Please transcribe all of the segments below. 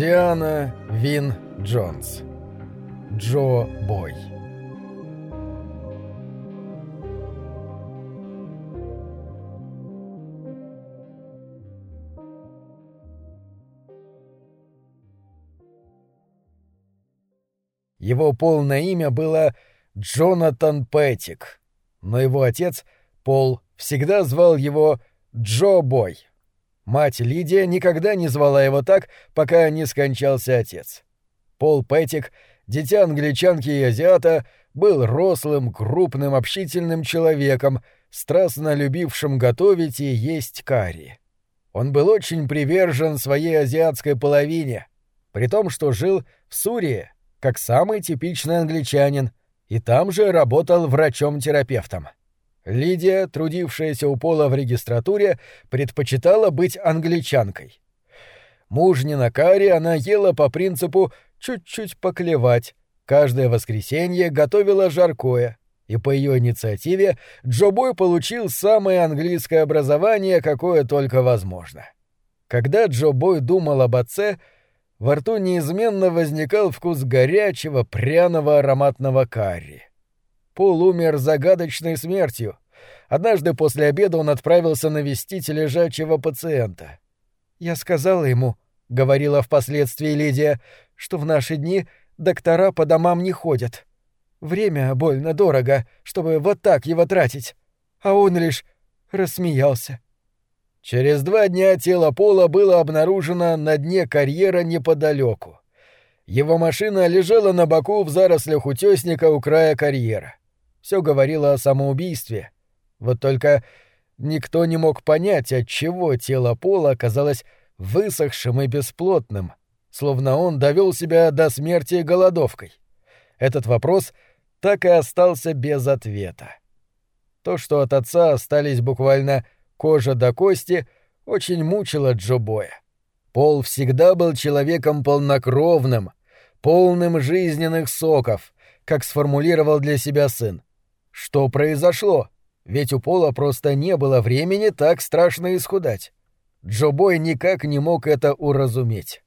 Диана Вин Джонс. Джо Бой. Его полное имя было Джонатан Пэтик, но его отец, Пол, всегда звал его Джо Бой. Мать Лидия никогда не звала его так, пока не скончался отец. Пол Пэтик, дитя англичанки и азиата, был рослым, крупным, общительным человеком, страстно любившим готовить и есть карри. Он был очень привержен своей азиатской половине, при том, что жил в Сурии, как самый типичный англичанин, и там же работал врачом-терапевтом. Лидия, трудившаяся у Пола в регистратуре, предпочитала быть англичанкой. Мужнина карри она ела по принципу «чуть-чуть поклевать», каждое воскресенье готовила жаркое, и по ее инициативе Джо Бой получил самое английское образование, какое только возможно. Когда Джо Бой думал об отце — во рту неизменно возникал вкус горячего, пряного ароматного карри. Пол умер загадочной смертью. Однажды после обеда он отправился навестить лежачего пациента. «Я сказала ему», — говорила впоследствии Лидия, — «что в наши дни доктора по домам не ходят. Время больно дорого, чтобы вот так его тратить». А он лишь рассмеялся. Через два дня тело Пола было обнаружено на дне карьера неподалеку. Его машина лежала на боку в зарослях утесника у края карьера. Все говорило о самоубийстве. Вот только никто не мог понять, от чего тело Пола оказалось высохшим и бесплотным, словно он довел себя до смерти голодовкой. Этот вопрос так и остался без ответа. То, что от отца остались буквально кожа до кости, очень мучила Джо Боя. Пол всегда был человеком полнокровным, полным жизненных соков, как сформулировал для себя сын. Что произошло? Ведь у Пола просто не было времени так страшно исхудать. Джо Бой никак не мог это уразуметь.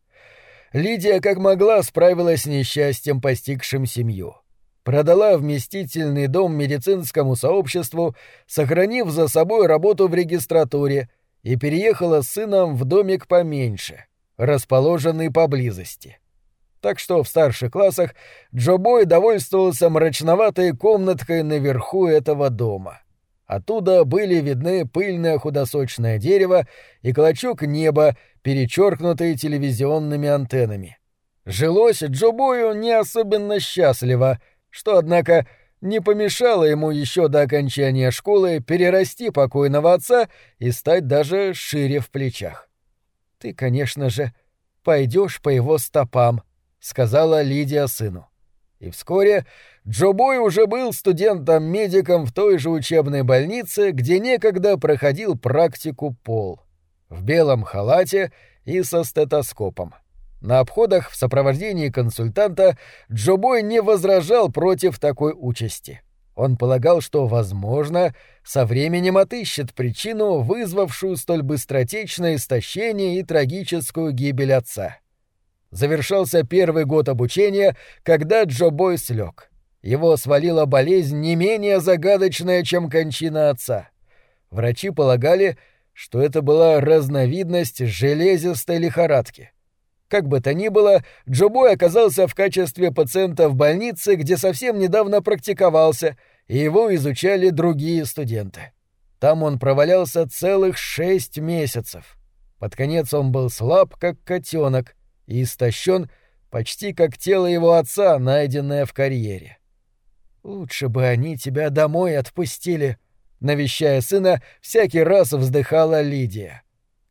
Лидия как могла справилась с несчастьем, постигшим семью продала вместительный дом медицинскому сообществу, сохранив за собой работу в регистратуре, и переехала с сыном в домик поменьше, расположенный поблизости. Так что в старших классах Джо Бой довольствовался мрачноватой комнаткой наверху этого дома. Оттуда были видны пыльное худосочное дерево и клочок неба, перечеркнутый телевизионными антеннами. Жилось Джо Бою не особенно счастливо — что, однако, не помешало ему еще до окончания школы перерасти покойного отца и стать даже шире в плечах. «Ты, конечно же, пойдешь по его стопам», — сказала Лидия сыну. И вскоре Джо Бой уже был студентом-медиком в той же учебной больнице, где некогда проходил практику Пол. В белом халате и со стетоскопом. На обходах в сопровождении консультанта Джобой не возражал против такой участи. Он полагал, что, возможно, со временем отыщет причину, вызвавшую столь быстротечное истощение и трагическую гибель отца. Завершался первый год обучения, когда Джобой слег. Его свалила болезнь не менее загадочная, чем кончина отца. Врачи полагали, что это была разновидность железистой лихорадки. Как бы то ни было, Джобой оказался в качестве пациента в больнице, где совсем недавно практиковался, и его изучали другие студенты. Там он провалялся целых шесть месяцев. Под конец он был слаб, как котенок, и истощен почти как тело его отца, найденное в карьере. «Лучше бы они тебя домой отпустили», — навещая сына, всякий раз вздыхала Лидия.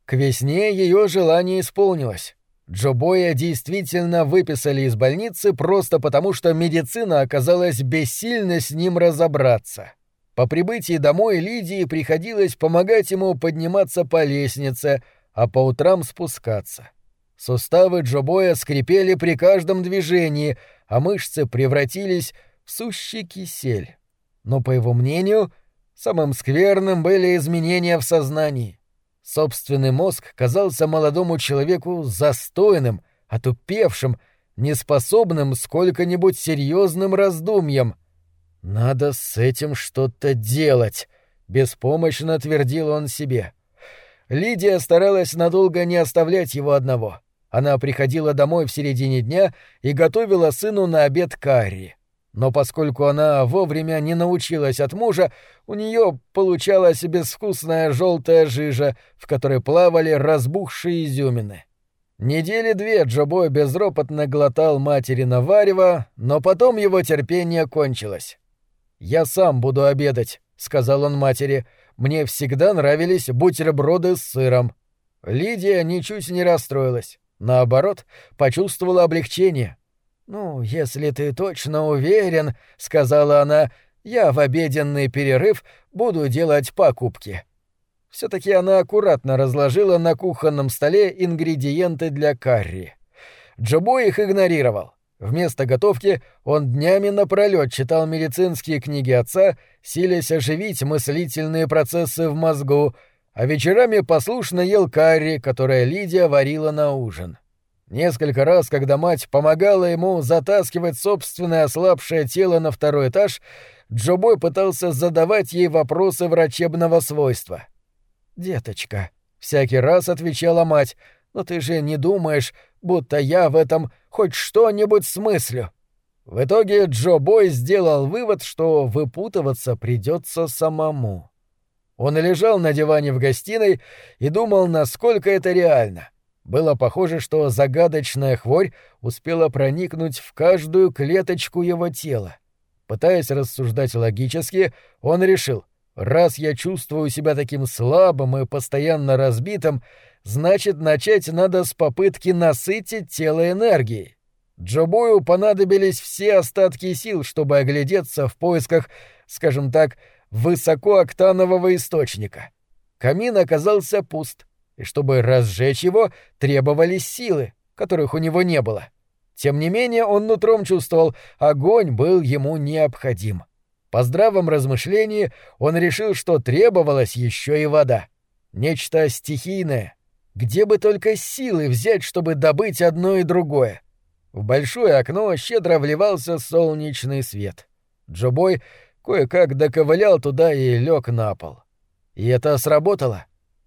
К весне ее желание исполнилось. Джо Боя действительно выписали из больницы просто потому, что медицина оказалась бессильна с ним разобраться. По прибытии домой Лидии приходилось помогать ему подниматься по лестнице, а по утрам спускаться. Суставы Джо Боя скрипели при каждом движении, а мышцы превратились в сущий кисель. Но, по его мнению, самым скверным были изменения в сознании. Собственный мозг казался молодому человеку застойным, отупевшим, неспособным сколько-нибудь серьезным раздумьям. «Надо с этим что-то делать», — беспомощно твердил он себе. Лидия старалась надолго не оставлять его одного. Она приходила домой в середине дня и готовила сыну на обед карри. Но поскольку она вовремя не научилась от мужа, у нее получалась безвкусная желтая жижа, в которой плавали разбухшие изюмины. Недели две Джобой безропотно глотал матери варево, но потом его терпение кончилось. «Я сам буду обедать», — сказал он матери. «Мне всегда нравились бутерброды с сыром». Лидия ничуть не расстроилась. Наоборот, почувствовала облегчение. «Ну, если ты точно уверен», — сказала она, — «я в обеденный перерыв буду делать покупки». все таки она аккуратно разложила на кухонном столе ингредиенты для карри. Джобо их игнорировал. Вместо готовки он днями напролёт читал медицинские книги отца, силясь оживить мыслительные процессы в мозгу, а вечерами послушно ел карри, которое Лидия варила на ужин. Несколько раз, когда мать помогала ему затаскивать собственное ослабшее тело на второй этаж, Джобой пытался задавать ей вопросы врачебного свойства. «Деточка», — всякий раз отвечала мать, — «но ты же не думаешь, будто я в этом хоть что-нибудь смыслю». В итоге Джо Бой сделал вывод, что выпутываться придется самому. Он лежал на диване в гостиной и думал, насколько это реально. Было похоже, что загадочная хворь успела проникнуть в каждую клеточку его тела. Пытаясь рассуждать логически, он решил, раз я чувствую себя таким слабым и постоянно разбитым, значит, начать надо с попытки насытить тело энергией. Джобою понадобились все остатки сил, чтобы оглядеться в поисках, скажем так, высокооктанового источника. Камин оказался пуст, и чтобы разжечь его, требовались силы, которых у него не было. Тем не менее, он нутром чувствовал, огонь был ему необходим. По здравом размышлении он решил, что требовалась еще и вода. Нечто стихийное. Где бы только силы взять, чтобы добыть одно и другое? В большое окно щедро вливался солнечный свет. Джобой кое-как доковылял туда и лег на пол. И это сработало.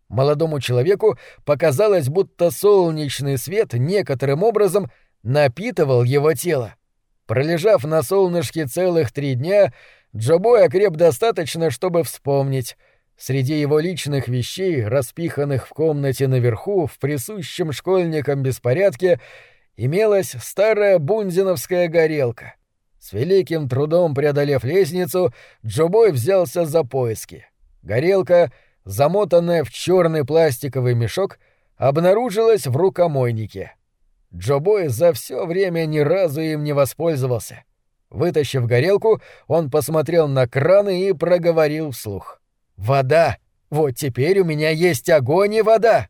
Молодому человеку показалось, будто солнечный свет некоторым образом напитывал его тело. Пролежав на солнышке целых три дня, Джобой окреп достаточно, чтобы вспомнить. Среди его личных вещей, распиханных в комнате наверху в присущем школьникам беспорядке, имелась старая бунзиновская горелка. С великим трудом преодолев лестницу, Джобой взялся за поиски. Горелка — замотанная в черный пластиковый мешок, обнаружилась в рукомойнике. Джобой за все время ни разу им не воспользовался. Вытащив горелку, он посмотрел на краны и проговорил вслух. «Вода! Вот теперь у меня есть огонь и вода!»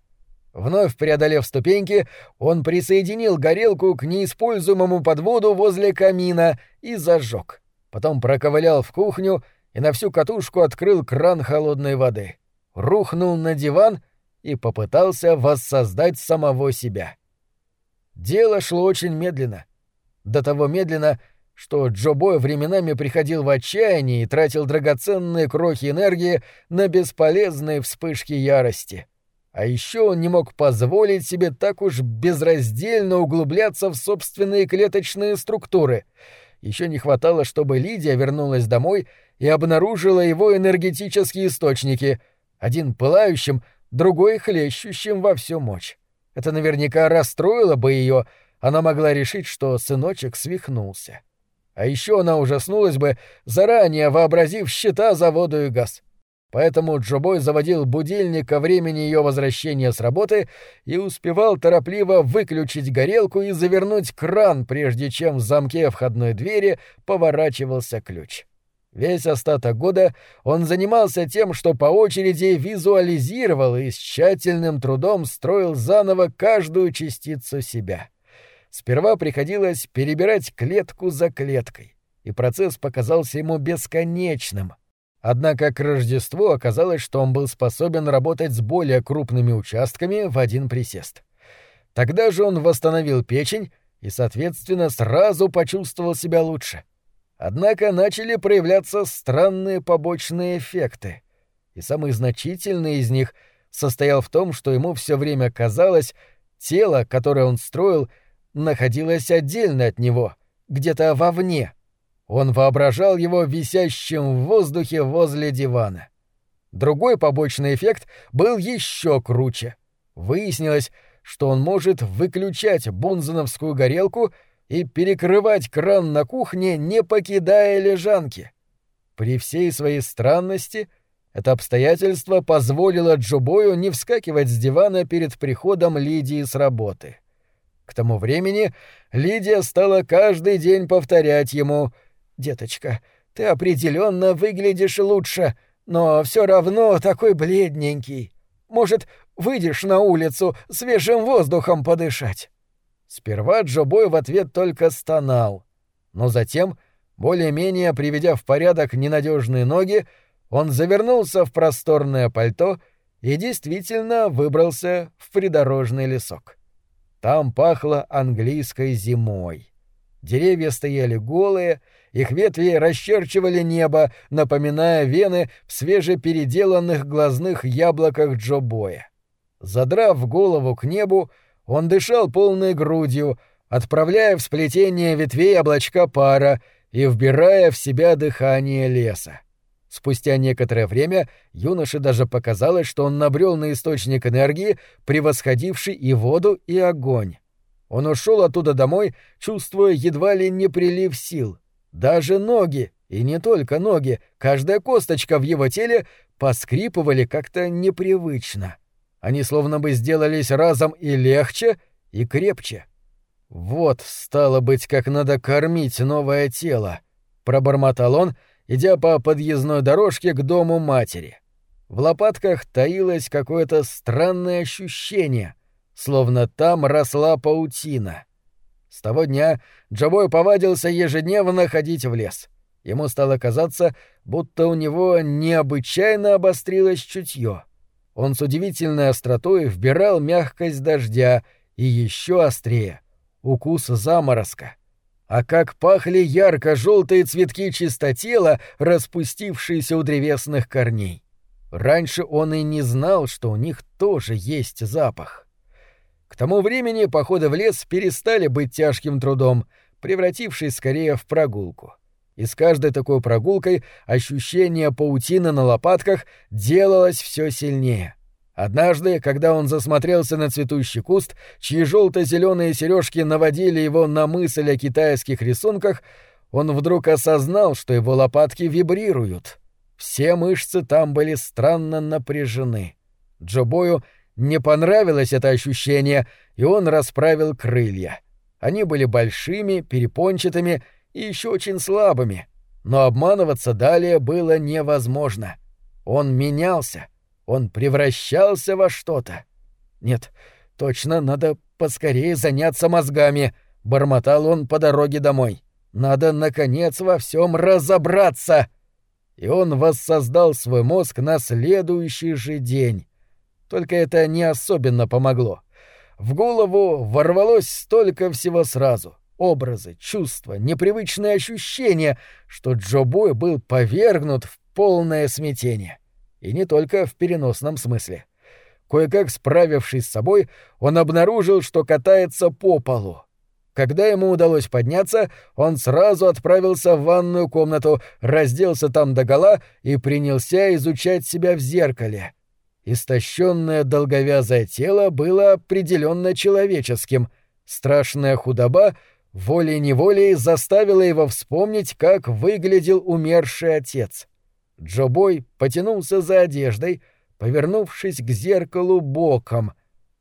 Вновь преодолев ступеньки, он присоединил горелку к неиспользуемому подводу возле камина и зажег. Потом проковылял в кухню и на всю катушку открыл кран холодной воды рухнул на диван и попытался воссоздать самого себя. Дело шло очень медленно. До того медленно, что Джо Бой временами приходил в отчаяние и тратил драгоценные крохи энергии на бесполезные вспышки ярости. А еще он не мог позволить себе так уж безраздельно углубляться в собственные клеточные структуры. Еще не хватало, чтобы Лидия вернулась домой и обнаружила его энергетические источники — один пылающим, другой хлещущим во всю мощь. Это наверняка расстроило бы ее, она могла решить, что сыночек свихнулся. А еще она ужаснулась бы, заранее вообразив счета за воду и газ. Поэтому Джобой заводил будильник ко времени ее возвращения с работы и успевал торопливо выключить горелку и завернуть кран, прежде чем в замке входной двери поворачивался ключ. Весь остаток года он занимался тем, что по очереди визуализировал и с тщательным трудом строил заново каждую частицу себя. Сперва приходилось перебирать клетку за клеткой, и процесс показался ему бесконечным. Однако к Рождеству оказалось, что он был способен работать с более крупными участками в один присест. Тогда же он восстановил печень и, соответственно, сразу почувствовал себя лучше. Однако начали проявляться странные побочные эффекты. И самый значительный из них состоял в том, что ему все время казалось, тело, которое он строил, находилось отдельно от него, где-то вовне. Он воображал его висящим в воздухе возле дивана. Другой побочный эффект был еще круче. Выяснилось, что он может выключать бунзеновскую горелку и перекрывать кран на кухне, не покидая лежанки. При всей своей странности это обстоятельство позволило Джобою не вскакивать с дивана перед приходом Лидии с работы. К тому времени Лидия стала каждый день повторять ему «Деточка, ты определенно выглядишь лучше, но все равно такой бледненький. Может, выйдешь на улицу свежим воздухом подышать?» Сперва Джобой в ответ только стонал, но затем, более-менее приведя в порядок ненадежные ноги, он завернулся в просторное пальто и действительно выбрался в придорожный лесок. Там пахло английской зимой. Деревья стояли голые, их ветви расчерчивали небо, напоминая вены в свежепеределанных глазных яблоках Джобоя. Задрав голову к небу, он дышал полной грудью, отправляя в сплетение ветвей облачка пара и вбирая в себя дыхание леса. Спустя некоторое время юноше даже показалось, что он набрел на источник энергии, превосходивший и воду, и огонь. Он ушел оттуда домой, чувствуя едва ли не прилив сил. Даже ноги, и не только ноги, каждая косточка в его теле поскрипывали как-то непривычно. Они словно бы сделались разом и легче, и крепче. «Вот, стало быть, как надо кормить новое тело», — пробормотал он, идя по подъездной дорожке к дому матери. В лопатках таилось какое-то странное ощущение, словно там росла паутина. С того дня Джабой повадился ежедневно ходить в лес. Ему стало казаться, будто у него необычайно обострилось чутье. Он с удивительной остротой вбирал мягкость дождя и еще острее — укус заморозка — а как пахли ярко-желтые цветки чистотела, распустившиеся у древесных корней. Раньше он и не знал, что у них тоже есть запах. К тому времени походы в лес перестали быть тяжким трудом, превратившись скорее в прогулку. И с каждой такой прогулкой ощущение паутины на лопатках делалось все сильнее. Однажды, когда он засмотрелся на цветущий куст, чьи желто-зеленые сережки наводили его на мысль о китайских рисунках, он вдруг осознал, что его лопатки вибрируют. Все мышцы там были странно напряжены. Джобою не понравилось это ощущение, и он расправил крылья. Они были большими, перепончатыми и еще очень слабыми, но обманываться далее было невозможно. Он менялся — он превращался во что-то. Нет, точно, надо поскорее заняться мозгами, бормотал он по дороге домой. Надо, наконец, во всем разобраться. И он воссоздал свой мозг на следующий же день. Только это не особенно помогло. В голову ворвалось столько всего сразу. Образы, чувства, непривычные ощущения, что Джо Бой был повергнут в полное смятение. — и не только в переносном смысле. Кое-как справившись с собой, он обнаружил, что катается по полу. Когда ему удалось подняться, он сразу отправился в ванную комнату, разделся там догола и принялся изучать себя в зеркале. Истощенное долговязое тело было определенно человеческим. Страшная худоба волей-неволей заставила его вспомнить, как выглядел умерший отец. Джобой потянулся за одеждой, повернувшись к зеркалу боком,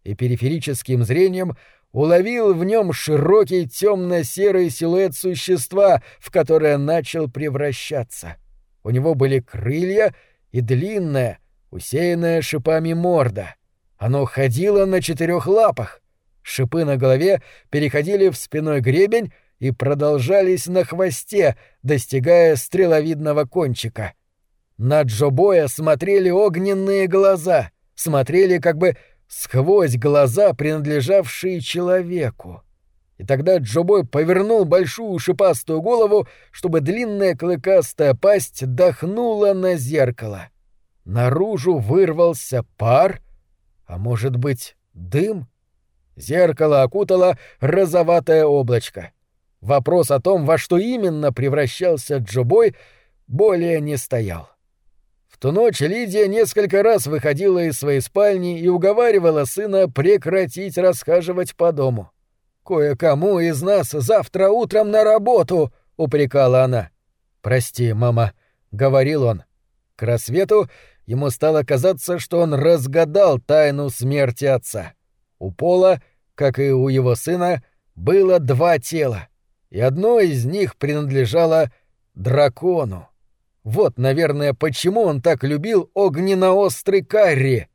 и периферическим зрением уловил в нем широкий темно-серый силуэт существа, в которое начал превращаться. У него были крылья и длинная, усеянная шипами морда. Оно ходило на четырех лапах. Шипы на голове переходили в спиной гребень и продолжались на хвосте, достигая стреловидного кончика — на Джобоя смотрели огненные глаза, смотрели как бы сквозь глаза, принадлежавшие человеку. И тогда Джобой повернул большую шипастую голову, чтобы длинная клыкастая пасть дохнула на зеркало. Наружу вырвался пар, а может быть, дым? Зеркало окутало розоватое облачко. Вопрос о том, во что именно превращался Джобой, более не стоял. В ту ночь Лидия несколько раз выходила из своей спальни и уговаривала сына прекратить расхаживать по дому. «Кое-кому из нас завтра утром на работу!» — упрекала она. «Прости, мама», — говорил он. К рассвету ему стало казаться, что он разгадал тайну смерти отца. У Пола, как и у его сына, было два тела, и одно из них принадлежало дракону. Вот, наверное, почему он так любил огненно-острый карри.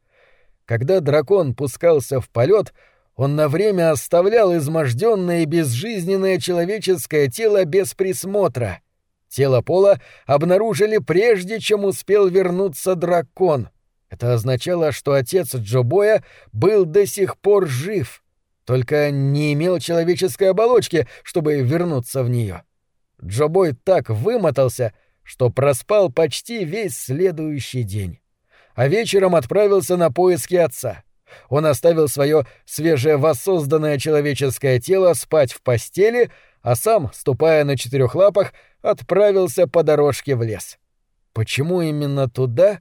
Когда дракон пускался в полет, он на время оставлял изможденное и безжизненное человеческое тело без присмотра. Тело Пола обнаружили прежде, чем успел вернуться дракон. Это означало, что отец Джобоя был до сих пор жив, только не имел человеческой оболочки, чтобы вернуться в нее. Джобой так вымотался, что проспал почти весь следующий день. А вечером отправился на поиски отца — он оставил свое свежевоссозданное человеческое тело спать в постели, а сам, ступая на четырех лапах, отправился по дорожке в лес. Почему именно туда?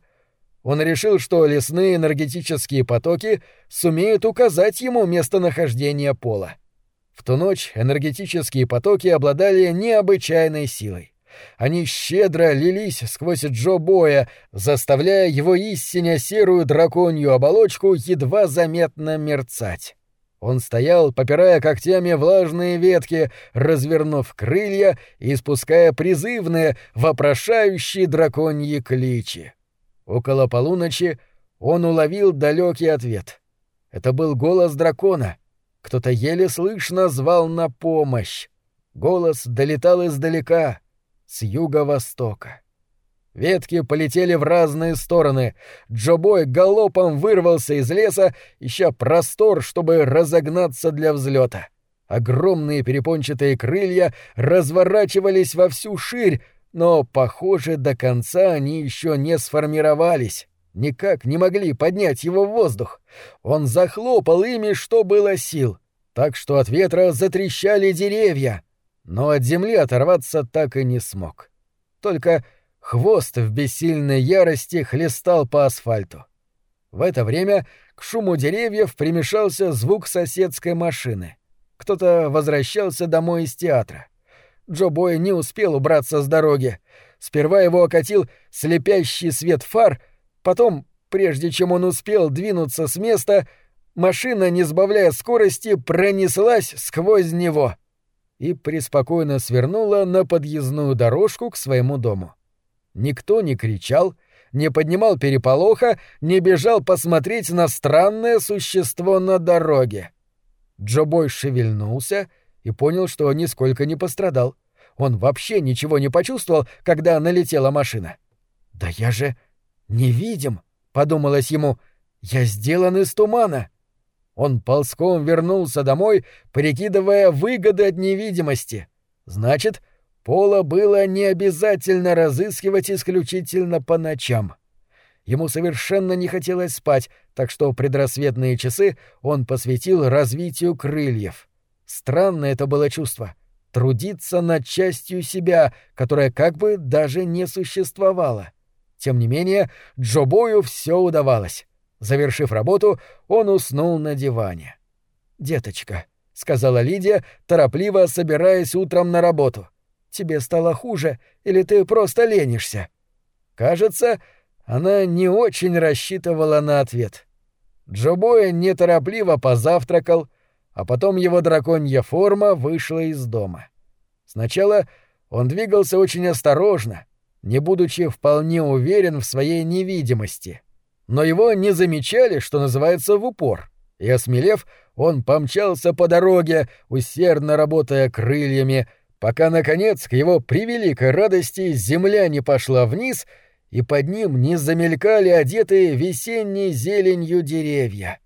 Он решил, что лесные энергетические потоки сумеют указать ему местонахождение пола. В ту ночь энергетические потоки обладали необычайной силой. Они щедро лились сквозь Джо Боя, заставляя его истиня серую драконью оболочку едва заметно мерцать. Он стоял, попирая когтями влажные ветки, развернув крылья и испуская призывные, вопрошающие драконьи кличи. Около полуночи он уловил далекий ответ. Это был голос дракона. Кто-то еле слышно звал на помощь. Голос долетал издалека — с юго-востока. Ветки полетели в разные стороны. Джобой галопом вырвался из леса, ища простор, чтобы разогнаться для взлета. Огромные перепончатые крылья разворачивались во всю ширь, но, похоже, до конца они еще не сформировались. Никак не могли поднять его в воздух. Он захлопал ими, что было сил, так что от ветра затрещали деревья — но от земли оторваться так и не смог. Только хвост в бессильной ярости хлестал по асфальту. В это время к шуму деревьев примешался звук соседской машины. Кто-то возвращался домой из театра. Джо Бой не успел убраться с дороги. Сперва его окатил слепящий свет фар, потом, прежде чем он успел двинуться с места, машина, не сбавляя скорости, пронеслась сквозь него — и преспокойно свернула на подъездную дорожку к своему дому. Никто не кричал, не поднимал переполоха, не бежал посмотреть на странное существо на дороге. Джобой шевельнулся и понял, что нисколько не пострадал. Он вообще ничего не почувствовал, когда налетела машина. «Да я же невидим», — подумалось ему, — «я сделан из тумана». Он ползком вернулся домой, прикидывая выгоды от невидимости. Значит, Пола было не обязательно разыскивать исключительно по ночам. Ему совершенно не хотелось спать, так что предрассветные часы он посвятил развитию крыльев. Странно это было чувство — трудиться над частью себя, которая как бы даже не существовала. Тем не менее, Джобою все удавалось. Завершив работу, он уснул на диване. «Деточка», — сказала Лидия, торопливо собираясь утром на работу, — «тебе стало хуже или ты просто ленишься?» Кажется, она не очень рассчитывала на ответ. Джобоя неторопливо позавтракал, а потом его драконья форма вышла из дома. Сначала он двигался очень осторожно, не будучи вполне уверен в своей невидимости — но его не замечали, что называется, в упор. И, осмелев, он помчался по дороге, усердно работая крыльями, пока, наконец, к его превеликой радости земля не пошла вниз, и под ним не замелькали одетые весенней зеленью деревья.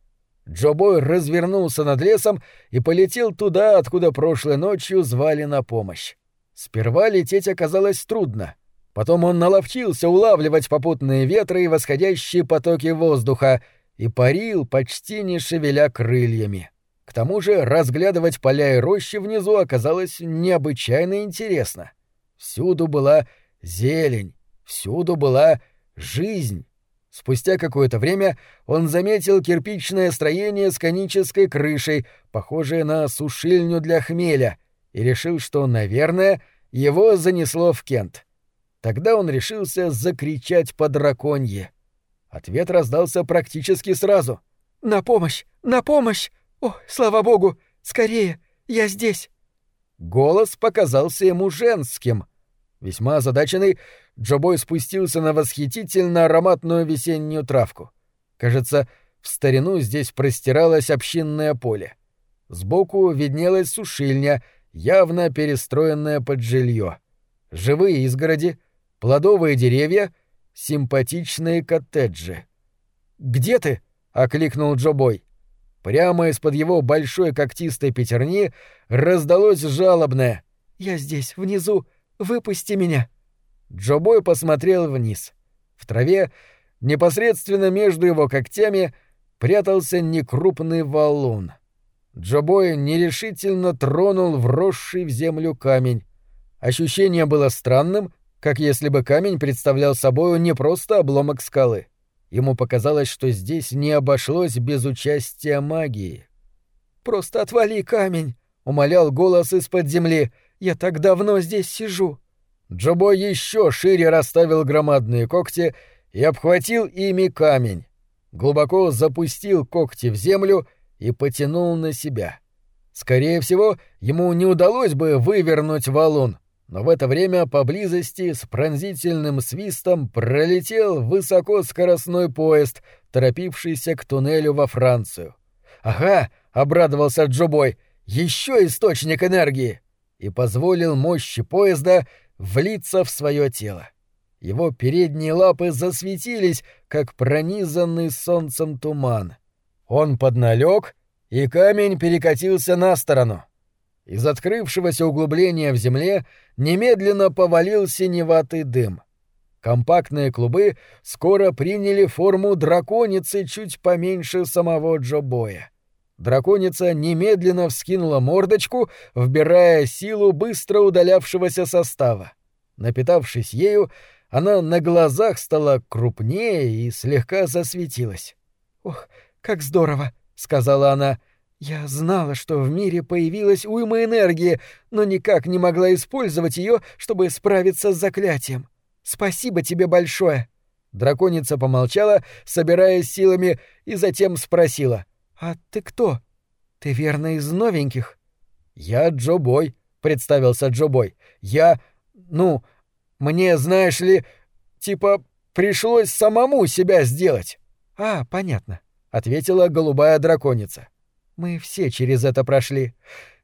Джобой развернулся над лесом и полетел туда, откуда прошлой ночью звали на помощь. Сперва лететь оказалось трудно. Потом он наловчился улавливать попутные ветры и восходящие потоки воздуха и парил, почти не шевеля крыльями. К тому же разглядывать поля и рощи внизу оказалось необычайно интересно. Всюду была зелень, всюду была жизнь. Спустя какое-то время он заметил кирпичное строение с конической крышей, похожее на сушильню для хмеля, и решил, что, наверное, его занесло в Кент. Тогда он решился закричать по драконье. Ответ раздался практически сразу. «На помощь! На помощь! О, слава богу! Скорее! Я здесь!» Голос показался ему женским. Весьма озадаченный, Джобой спустился на восхитительно ароматную весеннюю травку. Кажется, в старину здесь простиралось общинное поле. Сбоку виднелась сушильня, явно перестроенная под жилье. Живые изгороди, плодовые деревья, симпатичные коттеджи. «Где ты?» — окликнул Джобой. Прямо из-под его большой когтистой пятерни раздалось жалобное «Я здесь, внизу, выпусти меня!» Джобой посмотрел вниз. В траве, непосредственно между его когтями, прятался некрупный валун. Джобой нерешительно тронул вросший в землю камень. Ощущение было странным, как если бы камень представлял собою не просто обломок скалы. Ему показалось, что здесь не обошлось без участия магии. «Просто отвали камень!» — умолял голос из-под земли. «Я так давно здесь сижу!» Джобо еще шире расставил громадные когти и обхватил ими камень. Глубоко запустил когти в землю и потянул на себя. Скорее всего, ему не удалось бы вывернуть валун, но в это время поблизости с пронзительным свистом пролетел высокоскоростной поезд, торопившийся к туннелю во Францию. «Ага!» — обрадовался Джобой. «Еще источник энергии!» и позволил мощи поезда влиться в свое тело. Его передние лапы засветились, как пронизанный солнцем туман. Он подналег, и камень перекатился на сторону. Из открывшегося углубления в земле немедленно повалил синеватый дым. Компактные клубы скоро приняли форму драконицы чуть поменьше самого Джобоя. Драконица немедленно вскинула мордочку, вбирая силу быстро удалявшегося состава. Напитавшись ею, она на глазах стала крупнее и слегка засветилась. «Ох, как здорово!» — сказала она. «Я знала, что в мире появилась уйма энергии, но никак не могла использовать ее, чтобы справиться с заклятием. Спасибо тебе большое!» Драконица помолчала, собираясь силами, и затем спросила — «А ты кто? Ты верно из новеньких?» «Я Джо Бой», — представился Джо Бой. «Я... ну... мне, знаешь ли, типа пришлось самому себя сделать». «А, понятно», — ответила голубая драконица. «Мы все через это прошли.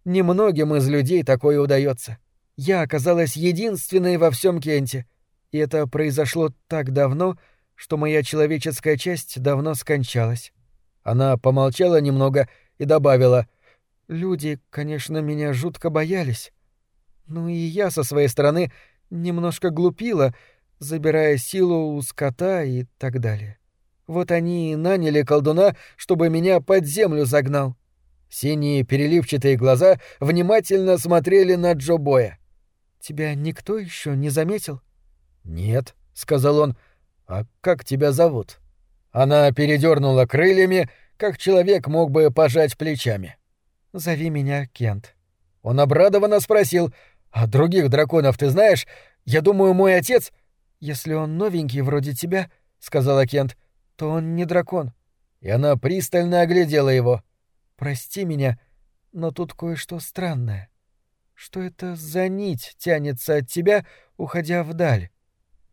Немногим из людей такое удается. Я оказалась единственной во всем Кенте, и это произошло так давно, что моя человеческая часть давно скончалась. Она помолчала немного и добавила. «Люди, конечно, меня жутко боялись. Ну и я со своей стороны немножко глупила, забирая силу у скота и так далее. Вот они и наняли колдуна, чтобы меня под землю загнал». Синие переливчатые глаза внимательно смотрели на Джо Боя. «Тебя никто еще не заметил?» «Нет», — сказал он. «А как тебя зовут?» Она передернула крыльями, как человек мог бы пожать плечами. «Зови меня Кент». Он обрадованно спросил, «А других драконов ты знаешь? Я думаю, мой отец...» «Если он новенький вроде тебя», — сказала Кент, — «то он не дракон». И она пристально оглядела его. «Прости меня, но тут кое-что странное. Что это за нить тянется от тебя, уходя вдаль?»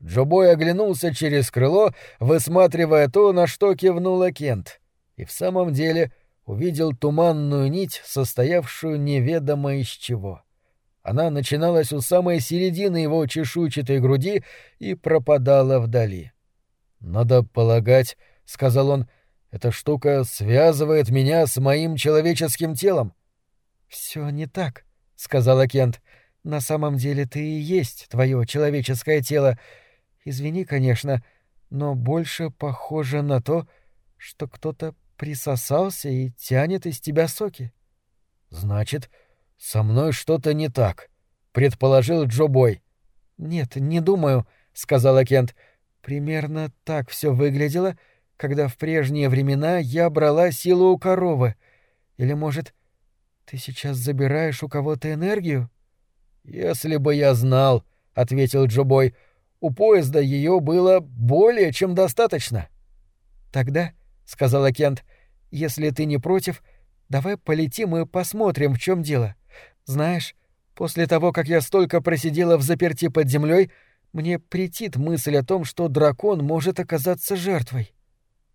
Джобой оглянулся через крыло, высматривая то, на что кивнула Кент, и в самом деле увидел туманную нить, состоявшую неведомо из чего. Она начиналась у самой середины его чешуйчатой груди и пропадала вдали. «Надо полагать», — сказал он, Эта штука связывает меня с моим человеческим телом. Все не так, сказала Кент. На самом деле ты и есть твое человеческое тело. Извини, конечно, но больше похоже на то, что кто-то присосался и тянет из тебя соки. Значит, со мной что-то не так, предположил Джо Бой. Нет, не думаю, сказала Кент. Примерно так все выглядело, когда в прежние времена я брала силу у коровы. Или, может, ты сейчас забираешь у кого-то энергию? Если бы я знал, ответил Джобой, у поезда ее было более чем достаточно. Тогда, сказала Кент, если ты не против, давай полетим и посмотрим, в чем дело. Знаешь, после того, как я столько просидела в заперти под землей, мне претит мысль о том, что дракон может оказаться жертвой.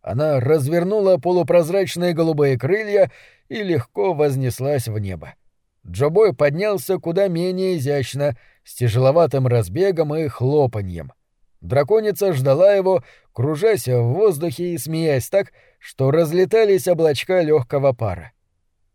Она развернула полупрозрачные голубые крылья и легко вознеслась в небо. Джобой поднялся куда менее изящно, с тяжеловатым разбегом и хлопаньем. Драконица ждала его, кружась в воздухе и смеясь так, что разлетались облачка легкого пара.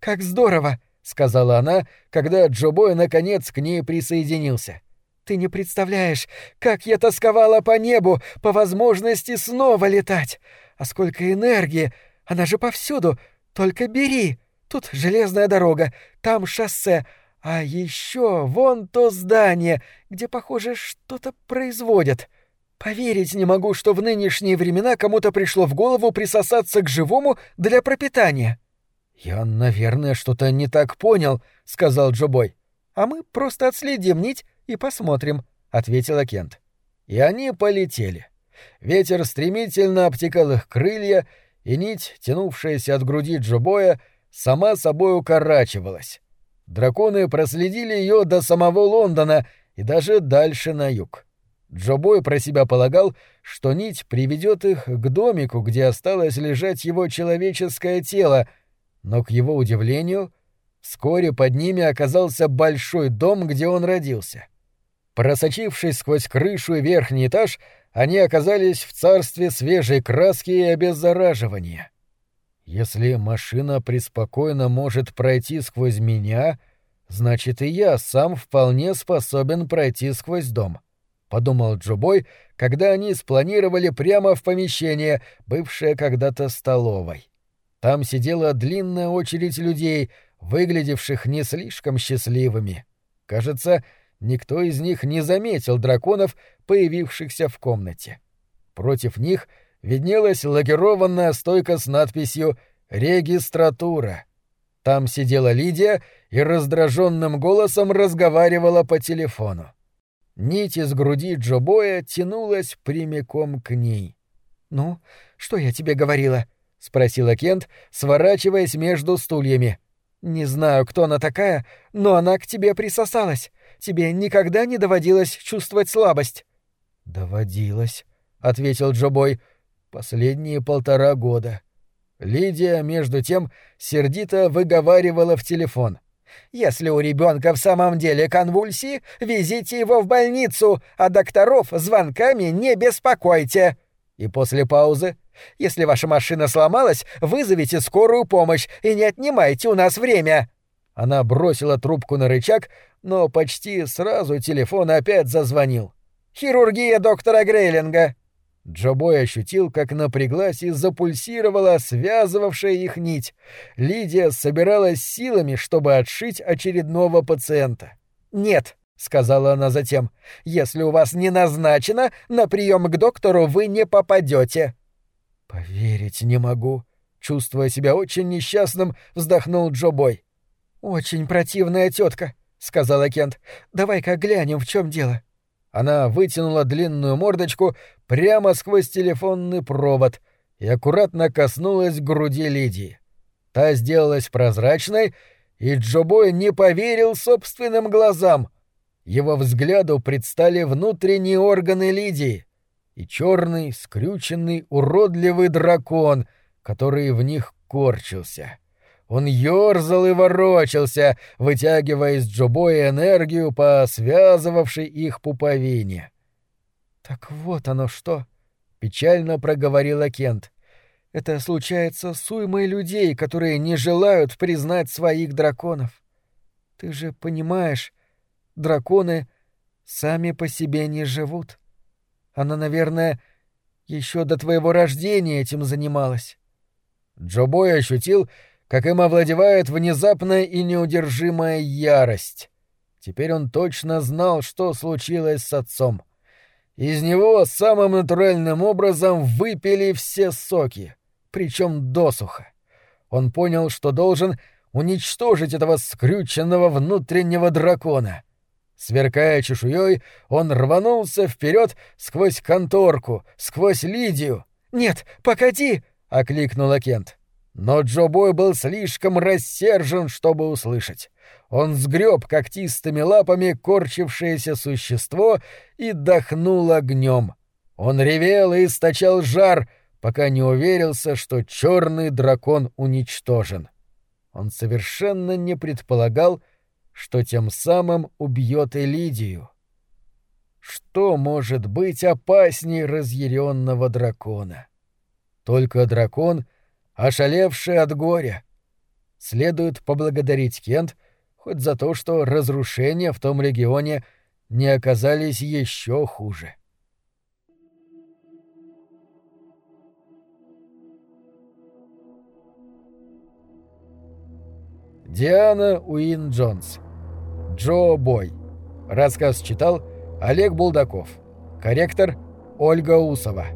«Как здорово!» — сказала она, когда Джобой наконец к ней присоединился. «Ты не представляешь, как я тосковала по небу, по возможности снова летать! А сколько энергии! Она же повсюду! Только бери! Тут железная дорога, там шоссе, а еще вон то здание, где, похоже, что-то производят. Поверить не могу, что в нынешние времена кому-то пришло в голову присосаться к живому для пропитания. Я, наверное, что-то не так понял, сказал Джобой. А мы просто отследим нить и посмотрим, ответила Кент. И они полетели. Ветер стремительно обтекал их крылья, и нить, тянувшаяся от груди Джобоя, сама собой укорачивалась. Драконы проследили ее до самого Лондона и даже дальше на юг. Джобой про себя полагал, что нить приведет их к домику, где осталось лежать его человеческое тело, но, к его удивлению, вскоре под ними оказался большой дом, где он родился. Просочившись сквозь крышу и верхний этаж, они оказались в царстве свежей краски и обеззараживания. Если машина преспокойно может пройти сквозь меня, значит и я сам вполне способен пройти сквозь дом, — подумал Джубой, когда они спланировали прямо в помещение, бывшее когда-то столовой. Там сидела длинная очередь людей, выглядевших не слишком счастливыми. Кажется, никто из них не заметил драконов, появившихся в комнате. Против них — виднелась лагерованная стойка с надписью «Регистратура». Там сидела Лидия и раздраженным голосом разговаривала по телефону. Нить из груди Джобоя тянулась прямиком к ней. «Ну, что я тебе говорила?» — спросила Кент, сворачиваясь между стульями. «Не знаю, кто она такая, но она к тебе присосалась. Тебе никогда не доводилось чувствовать слабость?» «Доводилось», — ответил Джобой. Последние полтора года. Лидия, между тем, сердито выговаривала в телефон. «Если у ребенка в самом деле конвульсии, везите его в больницу, а докторов звонками не беспокойте». И после паузы «Если ваша машина сломалась, вызовите скорую помощь и не отнимайте у нас время». Она бросила трубку на рычаг, но почти сразу телефон опять зазвонил. «Хирургия доктора Грейлинга», Джобой ощутил, как напряглась и запульсировала связывавшая их нить. Лидия собиралась силами, чтобы отшить очередного пациента. «Нет», — сказала она затем, — «если у вас не назначено, на прием к доктору вы не попадете». «Поверить не могу», — чувствуя себя очень несчастным, вздохнул Джобой. «Очень противная тетка», — сказала Кент. «Давай-ка глянем, в чем дело». Она вытянула длинную мордочку прямо сквозь телефонный провод и аккуратно коснулась груди Лидии. Та сделалась прозрачной, и Джобой не поверил собственным глазам. Его взгляду предстали внутренние органы Лидии и черный, скрюченный, уродливый дракон, который в них корчился. Он ёрзал и ворочался, вытягивая из Джобоя энергию по связывавшей их пуповине. «Так вот оно что!» — печально проговорила Кент. это случается с уймой людей, которые не желают признать своих драконов. Ты же понимаешь, драконы сами по себе не живут. Она, наверное, еще до твоего рождения этим занималась. Джобой ощутил, как им овладевает внезапная и неудержимая ярость. Теперь он точно знал, что случилось с отцом. Из него самым натуральным образом выпили все соки, причем досуха. Он понял, что должен уничтожить этого скрюченного внутреннего дракона. Сверкая чешуей, он рванулся вперед сквозь конторку, сквозь Лидию. «Нет, погоди!» — окликнула Кент. Но Джо Бой был слишком рассержен, чтобы услышать. Он сгреб когтистыми лапами корчившееся существо и дохнул огнем. Он ревел и источал жар, пока не уверился, что черный дракон уничтожен. Он совершенно не предполагал, что тем самым убьет Элидию. Что может быть опаснее разъяренного дракона? Только дракон — ошалевший от горя. Следует поблагодарить Кент хоть за то, что разрушения в том регионе не оказались еще хуже. Диана Уин Джонс. Джо Бой. Рассказ читал Олег Булдаков. Корректор Ольга Усова.